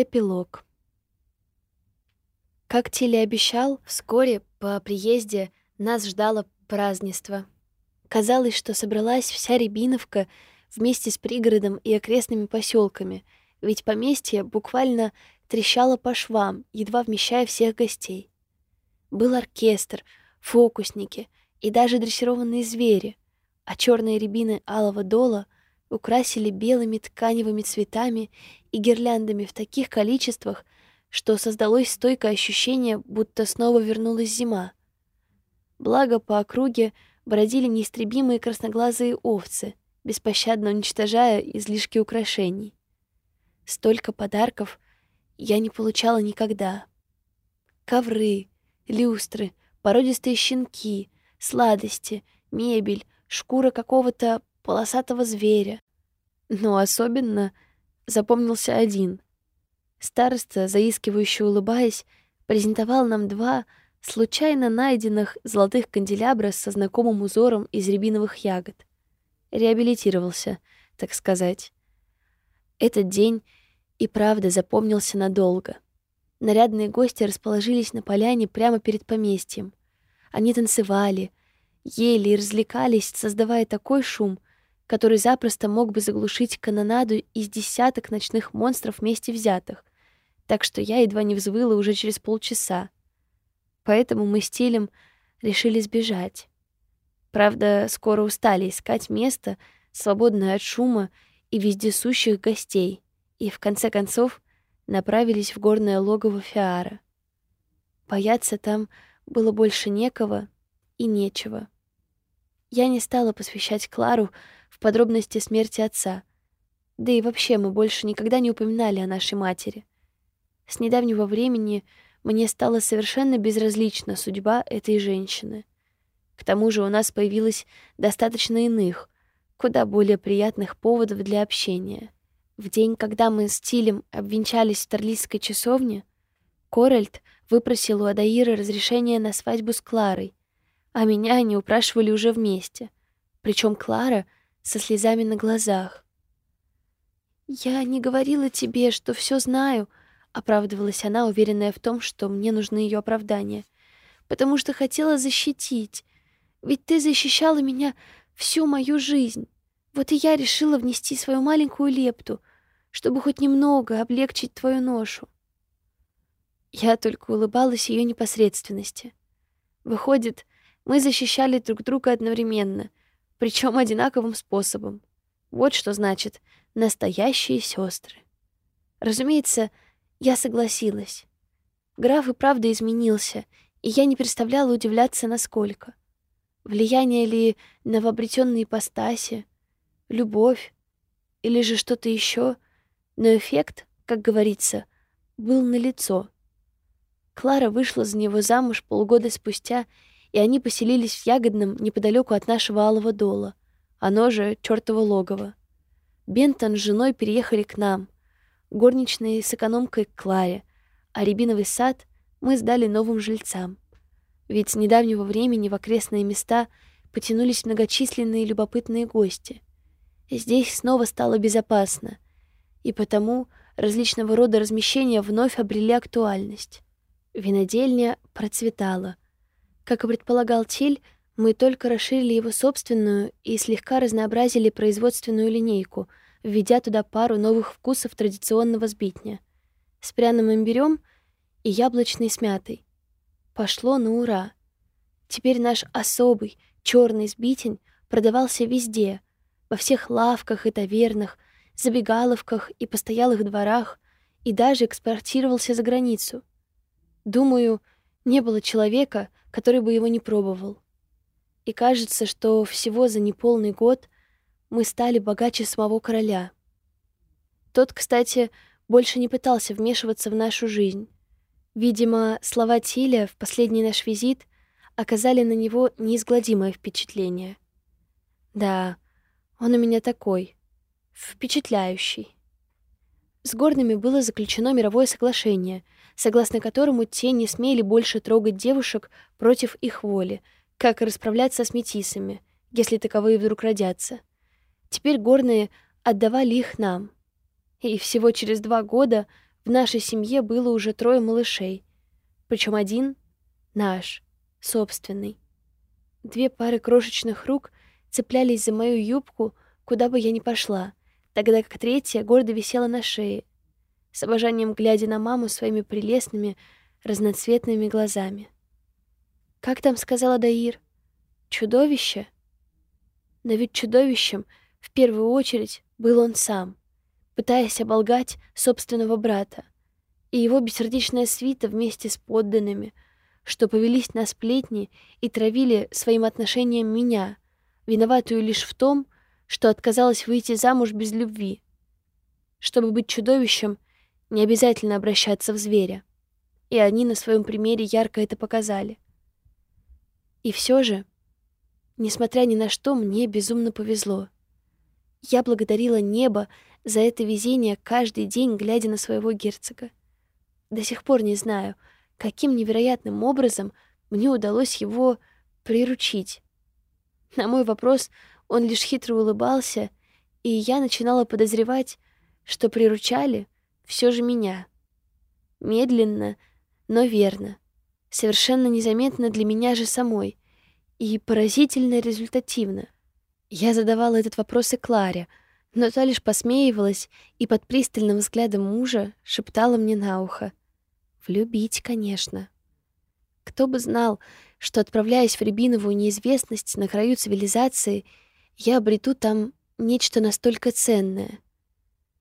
Эпилог. Как Тилли обещал, вскоре по приезде нас ждало празднество. Казалось, что собралась вся Рябиновка вместе с пригородом и окрестными поселками, ведь поместье буквально трещало по швам, едва вмещая всех гостей. Был оркестр, фокусники и даже дрессированные звери, а черные рябины алого дола украсили белыми тканевыми цветами и гирляндами в таких количествах, что создалось стойкое ощущение, будто снова вернулась зима. Благо по округе бродили неистребимые красноглазые овцы, беспощадно уничтожая излишки украшений. Столько подарков я не получала никогда. Ковры, люстры, породистые щенки, сладости, мебель, шкура какого-то полосатого зверя. Но особенно запомнился один. Староста, заискивающе улыбаясь, презентовал нам два случайно найденных золотых канделябра со знакомым узором из рябиновых ягод. Реабилитировался, так сказать. Этот день и правда запомнился надолго. Нарядные гости расположились на поляне прямо перед поместьем. Они танцевали, ели и развлекались, создавая такой шум, который запросто мог бы заглушить канонаду из десяток ночных монстров вместе взятых, так что я едва не взвыла уже через полчаса. Поэтому мы с Тилем решили сбежать. Правда, скоро устали искать место, свободное от шума и вездесущих гостей, и в конце концов направились в горное логово Фиара. Бояться там было больше некого и нечего. Я не стала посвящать Клару в подробности смерти отца. Да и вообще мы больше никогда не упоминали о нашей матери. С недавнего времени мне стала совершенно безразлична судьба этой женщины. К тому же у нас появилось достаточно иных, куда более приятных поводов для общения. В день, когда мы с Тилем обвенчались в Торлийской часовне, Корольд выпросил у Адаиры разрешение на свадьбу с Кларой, а меня они упрашивали уже вместе. Причем Клара — со слезами на глазах. «Я не говорила тебе, что все знаю», — оправдывалась она, уверенная в том, что мне нужны ее оправдания, «потому что хотела защитить. Ведь ты защищала меня всю мою жизнь. Вот и я решила внести свою маленькую лепту, чтобы хоть немного облегчить твою ношу». Я только улыбалась ее непосредственности. Выходит, мы защищали друг друга одновременно, причем одинаковым способом. Вот что значит настоящие сестры. Разумеется, я согласилась. Граф и правда изменился, и я не представляла удивляться, насколько. Влияние ли новообретенной ипостаси, любовь или же что-то еще, но эффект, как говорится, был налицо. Клара вышла за него замуж полгода спустя и они поселились в Ягодном неподалеку от нашего Алого Дола, оно же чёртово логово. Бентон с женой переехали к нам, горничной с экономкой к Кларе, а рябиновый сад мы сдали новым жильцам. Ведь с недавнего времени в окрестные места потянулись многочисленные любопытные гости. Здесь снова стало безопасно, и потому различного рода размещения вновь обрели актуальность. Винодельня процветала — как и предполагал Тиль, мы только расширили его собственную и слегка разнообразили производственную линейку, введя туда пару новых вкусов традиционного сбитня. С пряным имбирём и яблочной смятой. Пошло на ура. Теперь наш особый черный сбитень продавался везде, во всех лавках и тавернах, забегаловках и постоялых дворах, и даже экспортировался за границу. Думаю, не было человека, который бы его не пробовал. И кажется, что всего за неполный год мы стали богаче самого короля. Тот, кстати, больше не пытался вмешиваться в нашу жизнь. Видимо, слова Тиля в последний наш визит оказали на него неизгладимое впечатление. Да, он у меня такой, впечатляющий. С горными было заключено мировое соглашение — согласно которому те не смели больше трогать девушек против их воли, как расправляться с метисами, если таковые вдруг родятся. Теперь горные отдавали их нам. И всего через два года в нашей семье было уже трое малышей. Причем один — наш, собственный. Две пары крошечных рук цеплялись за мою юбку, куда бы я ни пошла, тогда как третья гордо висела на шее, с обожанием глядя на маму своими прелестными, разноцветными глазами. «Как там сказала Даир? Чудовище?» Но ведь чудовищем в первую очередь был он сам, пытаясь оболгать собственного брата, и его бессердечная свита вместе с подданными, что повелись на сплетни и травили своим отношением меня, виноватую лишь в том, что отказалась выйти замуж без любви. Чтобы быть чудовищем, не обязательно обращаться в зверя. И они на своем примере ярко это показали. И все же, несмотря ни на что, мне безумно повезло. Я благодарила небо за это везение каждый день, глядя на своего герцога. До сих пор не знаю, каким невероятным образом мне удалось его приручить. На мой вопрос он лишь хитро улыбался, и я начинала подозревать, что приручали все же меня. Медленно, но верно. Совершенно незаметно для меня же самой. И поразительно результативно. Я задавала этот вопрос и Кларе, но та лишь посмеивалась и под пристальным взглядом мужа шептала мне на ухо. «Влюбить, конечно». Кто бы знал, что, отправляясь в Рябиновую неизвестность на краю цивилизации, я обрету там нечто настолько ценное.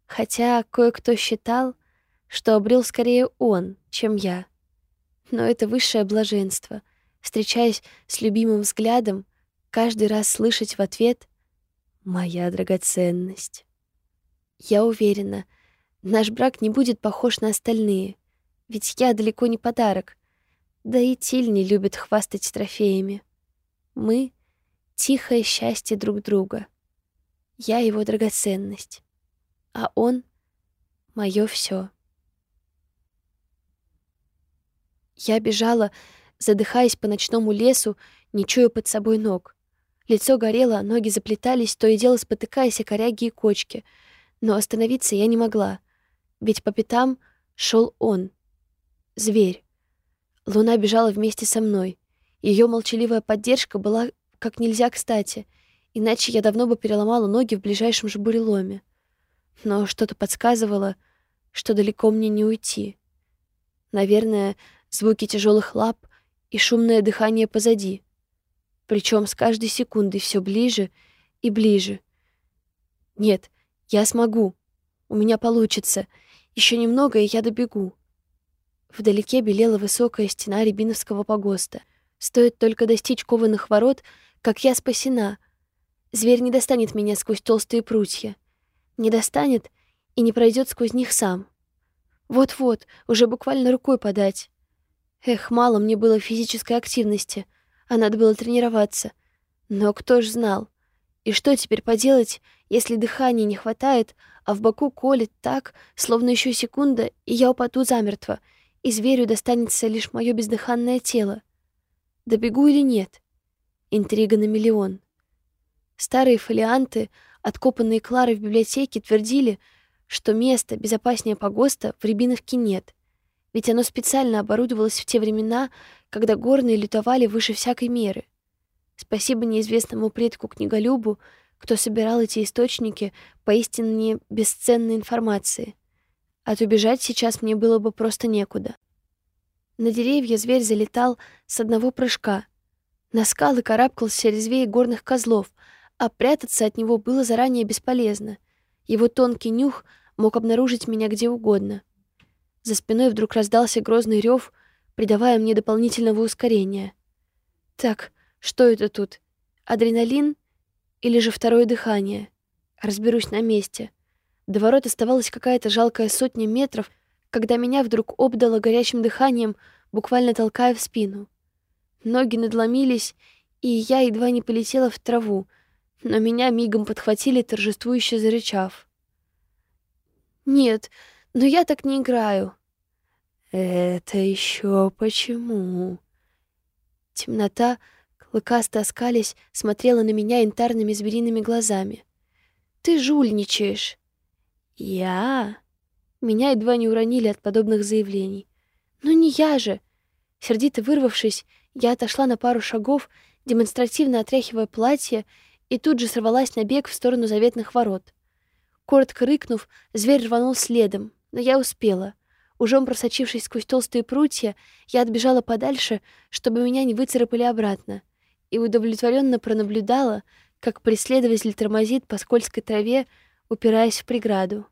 Хотя кое-кто считал, что обрел скорее он, чем я. Но это высшее блаженство, встречаясь с любимым взглядом, каждый раз слышать в ответ «Моя драгоценность». Я уверена, наш брак не будет похож на остальные, ведь я далеко не подарок, да и Тиль не любит хвастать трофеями. Мы — тихое счастье друг друга. Я его драгоценность, а он — мое все. Я бежала, задыхаясь по ночному лесу, не чуя под собой ног. Лицо горело, ноги заплетались, то и дело спотыкаясь о коряги и кочки. Но остановиться я не могла, ведь по пятам шел он. Зверь. Луна бежала вместе со мной. Ее молчаливая поддержка была как нельзя кстати, иначе я давно бы переломала ноги в ближайшем же буреломе. Но что-то подсказывало, что далеко мне не уйти. Наверное, звуки тяжелых лап и шумное дыхание позади — причем с каждой секундой все ближе и ближе. Нет, я смогу. У меня получится. Еще немного, и я добегу. Вдалеке белела высокая стена Рябиновского погоста. Стоит только достичь кованых ворот, как я спасена. Зверь не достанет меня сквозь толстые прутья. Не достанет и не пройдет сквозь них сам. Вот-вот, уже буквально рукой подать. Эх, мало мне было физической активности — а надо было тренироваться. Но кто ж знал? И что теперь поделать, если дыхания не хватает, а в боку колет так, словно еще секунда, и я упаду замертво, и зверю достанется лишь мое бездыханное тело? Добегу или нет? Интрига на миллион. Старые фолианты, откопанные Кларой в библиотеке, твердили, что места безопаснее погоста в Рябиновке нет, ведь оно специально оборудовалось в те времена, когда горные лютовали выше всякой меры. Спасибо неизвестному предку-книголюбу, кто собирал эти источники поистине бесценной информации. От убежать сейчас мне было бы просто некуда. На деревья зверь залетал с одного прыжка. На скалы карабкался резвее горных козлов, а прятаться от него было заранее бесполезно. Его тонкий нюх мог обнаружить меня где угодно. За спиной вдруг раздался грозный рев — придавая мне дополнительного ускорения. Так, что это тут? Адреналин или же второе дыхание? Разберусь на месте. До ворот оставалась какая-то жалкая сотня метров, когда меня вдруг обдало горячим дыханием, буквально толкая в спину. Ноги надломились, и я едва не полетела в траву, но меня мигом подхватили, торжествующе зарычав. «Нет, но я так не играю», «Это еще почему?» Темнота, клыкасто оскались, смотрела на меня янтарными звериными глазами. «Ты жульничаешь!» «Я?» Меня едва не уронили от подобных заявлений. «Ну не я же!» Сердито вырвавшись, я отошла на пару шагов, демонстративно отряхивая платье, и тут же сорвалась на бег в сторону заветных ворот. Коротко рыкнув, зверь рванул следом, но я успела. Ужом просочившись сквозь толстые прутья, я отбежала подальше, чтобы меня не выцарапали обратно, и удовлетворенно пронаблюдала, как преследователь тормозит по скользкой траве, упираясь в преграду.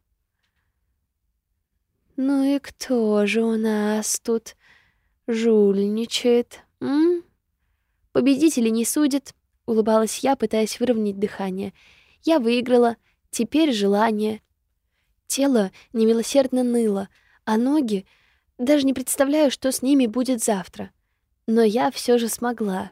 «Ну и кто же у нас тут жульничает, м?» «Победители не судят», — улыбалась я, пытаясь выровнять дыхание. «Я выиграла. Теперь желание». Тело немилосердно ныло, а ноги... Даже не представляю, что с ними будет завтра. Но я все же смогла.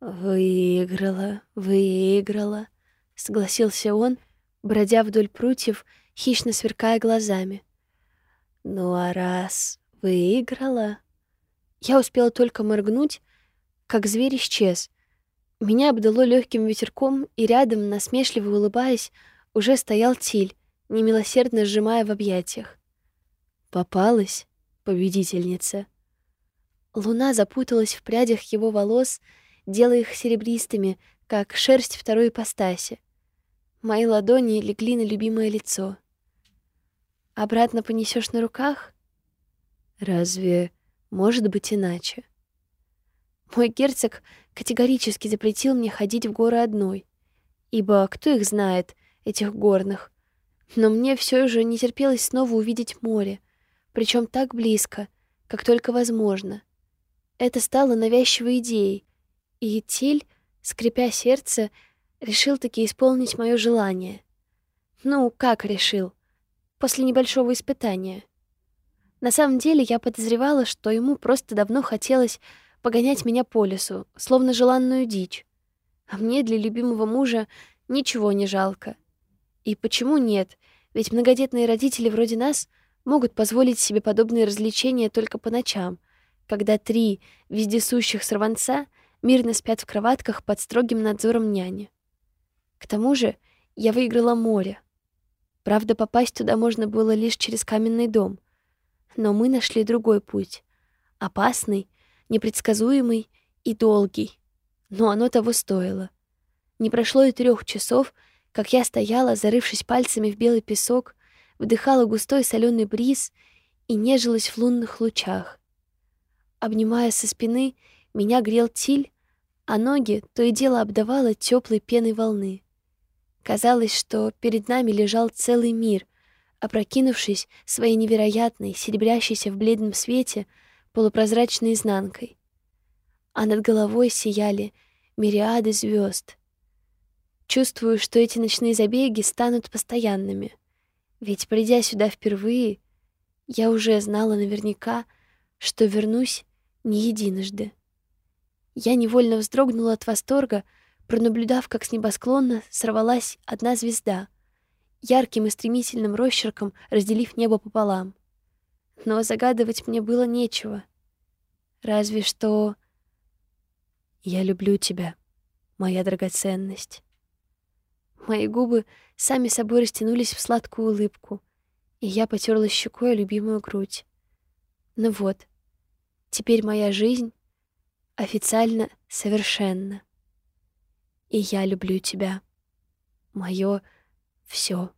«Выиграла, выиграла», — согласился он, бродя вдоль прутьев, хищно сверкая глазами. «Ну а раз выиграла...» Я успела только моргнуть, как зверь исчез. Меня обдало легким ветерком, и рядом, насмешливо улыбаясь, уже стоял Тиль, немилосердно сжимая в объятиях. Попалась победительница. Луна запуталась в прядях его волос, делая их серебристыми, как шерсть второй ипостаси. Мои ладони легли на любимое лицо. Обратно понесешь на руках? Разве может быть иначе? Мой герцог категорически запретил мне ходить в горы одной, ибо кто их знает, этих горных. Но мне все же не терпелось снова увидеть море, причем так близко, как только возможно. Это стало навязчивой идеей, и Тиль, скрипя сердце, решил таки исполнить мое желание. Ну, как решил? после небольшого испытания. На самом деле я подозревала, что ему просто давно хотелось погонять меня по лесу, словно желанную дичь. А мне для любимого мужа ничего не жалко. И почему нет? Ведь многодетные родители вроде нас могут позволить себе подобные развлечения только по ночам, когда три вездесущих сорванца мирно спят в кроватках под строгим надзором няни. К тому же я выиграла море, Правда, попасть туда можно было лишь через каменный дом. Но мы нашли другой путь. Опасный, непредсказуемый и долгий. Но оно того стоило. Не прошло и трех часов, как я стояла, зарывшись пальцами в белый песок, вдыхала густой соленый бриз и нежилась в лунных лучах. Обнимая со спины, меня грел тиль, а ноги то и дело обдавало теплой пеной волны. Казалось, что перед нами лежал целый мир, опрокинувшись своей невероятной, серебрящейся в бледном свете, полупрозрачной изнанкой. А над головой сияли мириады звезд. Чувствую, что эти ночные забеги станут постоянными. Ведь, придя сюда впервые, я уже знала наверняка, что вернусь не единожды. Я невольно вздрогнула от восторга, пронаблюдав, как с небосклона сорвалась одна звезда, ярким и стремительным росчерком разделив небо пополам. Но загадывать мне было нечего. Разве что... «Я люблю тебя, моя драгоценность». Мои губы сами собой растянулись в сладкую улыбку, и я потерла щекой любимую грудь. Ну вот, теперь моя жизнь официально совершенна и я люблю тебя. Моё всё.